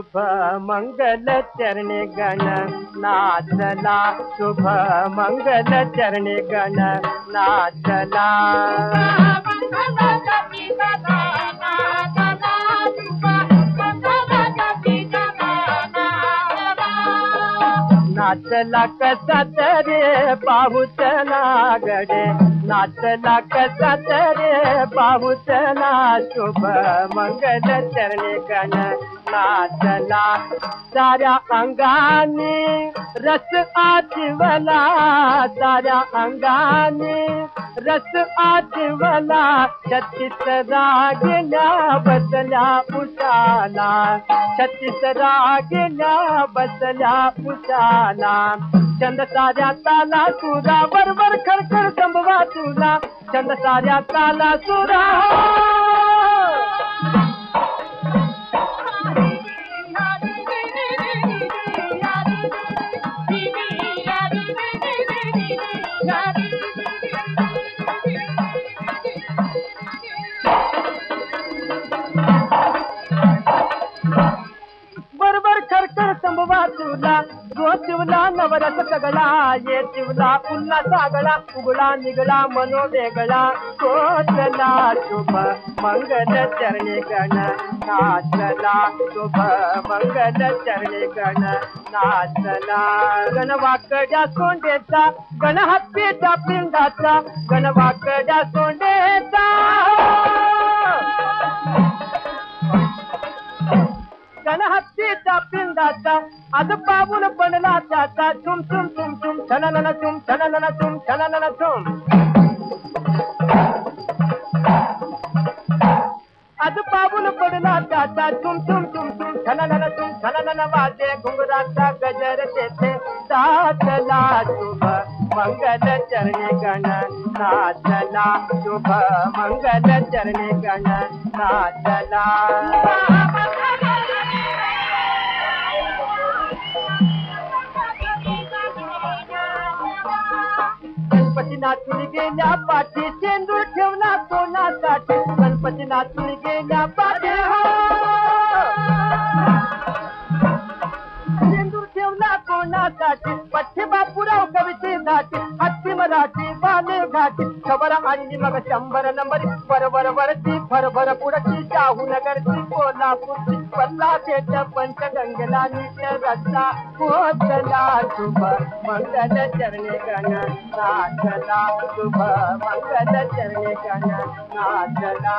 शुभ मंगल चरणे गण नाचला शुभ मंगल चरणे गण नाचला. नाचला कसा तरे पाऊस गडे नाचला कसा तरे पाऊस ना शुभ मंगल चरणे गण चला चला सारा अंगाने रस आज वाला सारा अंगाने रस आज वाला छत्तीस राग ना बदला पुसाला छत्तीस राग ना बदला पुसाला चंद सारा ताला सुरा बर बर खर खर संभवा तुला. चंद सारा ताला सुरा खरखर संभवा जो शिवला नवरस सगळा ये शिवला पुन्हा सागळा उगळा निगळा मनोवेगळा कोचला शुभ मंगल चरणे गण नाचला शुभ मंगल चरणे गण नाचला गणवाकड्या सोंडेचा गण हत्तीच्या पिंडाचा गणवाकड्या सोंडेचा. అది బాబుల పనుల చాచా చుమ్ చుమ్ చుమ్ చుమ్ చలనన చుమ్ చలనన చుమ్ చలనన చుమ్ అది బాబుల పనుల చాచా చుమ్ చుమ్ చుమ్ చుమ్ చలనన చుమ్ చలనన వాచే గుంగురాచా గజర చేతే సాచలా శుభ మంగళ చరణే గణ నాచలా శుభ మంగళ చరణే గణ నాచలా नाचून गेल्या पाठी सेंदूर ठेवला कोणासाठी गणपती नाचून गेल्या पाठी हो. सेंदूर ठेवला कोणासाठी पठ्ठे बापूराव कवितेसाठी. ರಾಟಿ ಬಾಲೆ ಘಾಟಿ ಕಬರ ಅಂಜಿ ಮಗ ಶಂಬರ ನಂಬರಿ ಬರಬರ ಬರತಿ ಬರಬರ ಪುಡತಿ ಶಾಹು ನಗರತಿ ಕೋಲಾಪುರತಿ ಪಲ್ಲಾ ಚೇಟ ಪಂಚ ಗಂಗಲಾ ನಿತ್ಯ ರತ್ನ ಕೋಸಲಾ ಶುಭ ಮಂಗಲ ಚರಣೆ ಗಣ ನಾಚಲಾ ಶುಭ ಮಂಗಲ ಚರಣೆ ಗಣ ನಾಚಲಾ